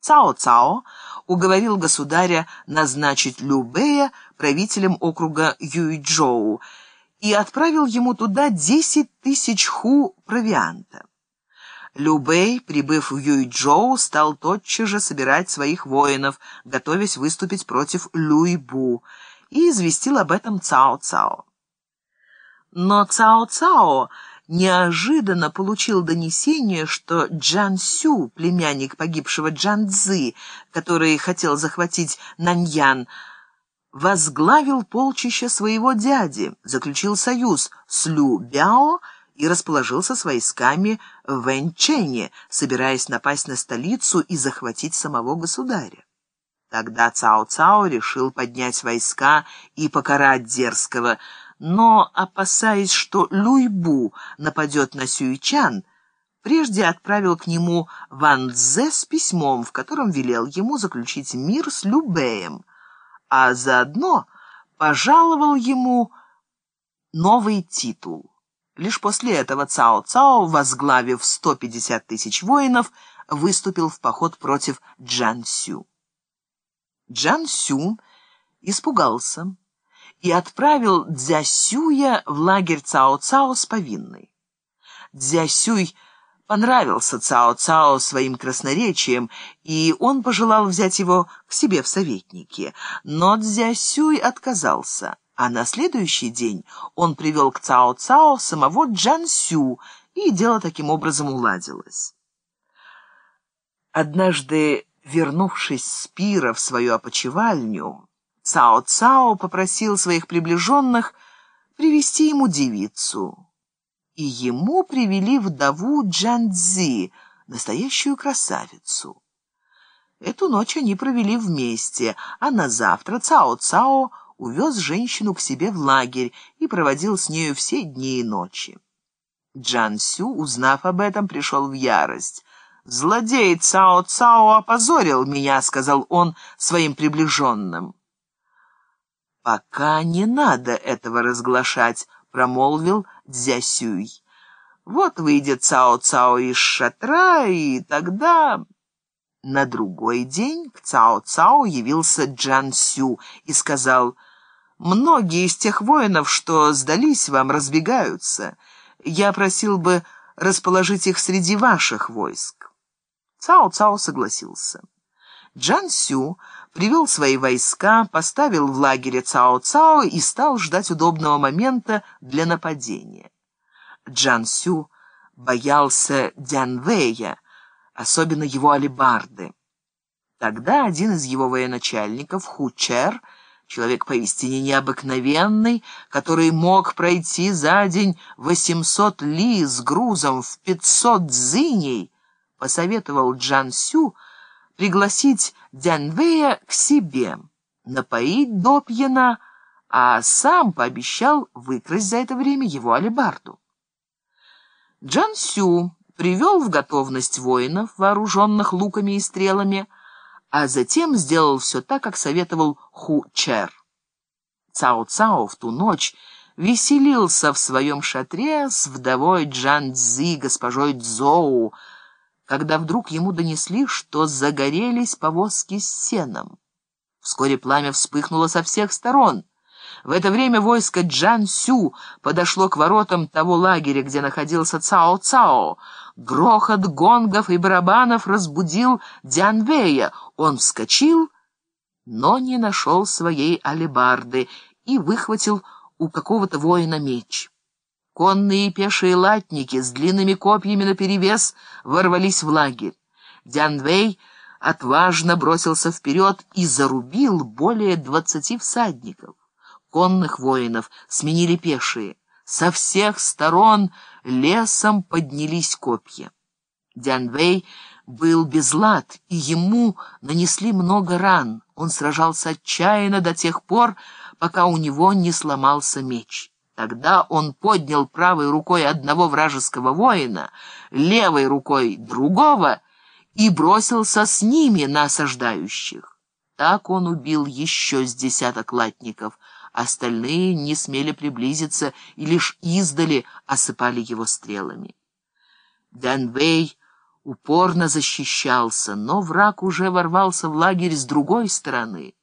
Цао-Цао уговорил государя назначить Любея правителем округа Юйчжоу и отправил ему туда десять тысяч ху провианта. Любэй, прибыв в Юйчжоу, стал тотчас же собирать своих воинов, готовясь выступить против Люйбу, и известил об этом Цао-Цао. Но Цао-Цао неожиданно получил донесение, что Джан Сю, племянник погибшего Джан Цзы, который хотел захватить Наньян, возглавил полчища своего дяди, заключил союз с Лю Бяо и расположился с войсками в Вэньчэне, собираясь напасть на столицу и захватить самого государя. Тогда Цао-Цао решил поднять войска и покарать дерзкого, но, опасаясь, что Люйбу нападет на Сюичан, прежде отправил к нему Ван Цзэ с письмом, в котором велел ему заключить мир с Любеем, а заодно пожаловал ему новый титул. Лишь после этого Цао-Цао, возглавив 150 тысяч воинов, выступил в поход против Джан Сю. Джан Сю испугался и отправил Дзясюя в лагерь Цао-Цао с повинной. Дзясюй понравился Цао-Цао своим красноречием, и он пожелал взять его к себе в советники. Но Дзясюй отказался, а на следующий день он привел к Цао-Цао самого Джансю, и дело таким образом уладилось. Однажды, вернувшись с пира в свою опочивальню, Цао-Цао попросил своих приближенных привести ему девицу. И ему привели вдову Джанцзи, настоящую красавицу. Эту ночь они провели вместе, а на завтра Цао-Цао увез женщину к себе в лагерь и проводил с нею все дни и ночи. Джан Сю, узнав об этом, пришел в ярость. «Злодей Цао-Цао опозорил меня», — сказал он своим приближенным. «Пока не надо этого разглашать», — промолвил Дзясюй. «Вот выйдет Цао-Цао из шатра, и тогда...» На другой день к Цао-Цао явился Джан Сю и сказал, «Многие из тех воинов, что сдались вам, разбегаются. Я просил бы расположить их среди ваших войск». Цао-Цао согласился. Джан Сю привел свои войска, поставил в лагере Цао-Цао и стал ждать удобного момента для нападения. Джан Сю боялся Дян Вэя, особенно его алебарды. Тогда один из его военачальников, Хучер, человек поистине необыкновенный, который мог пройти за день 800 ли с грузом в 500 дзиней, посоветовал Джан Сю пригласить Дянвея к себе, напоить до пьяна, а сам пообещал выкрасть за это время его алебарду. Джан Сю привел в готовность воинов, вооруженных луками и стрелами, а затем сделал все так, как советовал Ху Чер. Цао-Цао в ту ночь веселился в своем шатре с вдовой Джан Цзи, госпожой Цзоу, когда вдруг ему донесли, что загорелись повозки с сеном. Вскоре пламя вспыхнуло со всех сторон. В это время войско Джан Сю подошло к воротам того лагеря, где находился Цао-Цао. Грохот гонгов и барабанов разбудил Дянвея. Он вскочил, но не нашел своей алебарды и выхватил у какого-то воина меч. Конные и пешие латники с длинными копьями наперевес ворвались в лагерь. Дянвей отважно бросился вперед и зарубил более двадцати всадников. Конных воинов сменили пешие. Со всех сторон лесом поднялись копья. Дянвей был без лад, и ему нанесли много ран. Он сражался отчаянно до тех пор, пока у него не сломался меч. Тогда он поднял правой рукой одного вражеского воина, левой рукой другого и бросился с ними на осаждающих. Так он убил еще с десяток латников. Остальные не смели приблизиться и лишь издали осыпали его стрелами. Данвей упорно защищался, но враг уже ворвался в лагерь с другой стороны.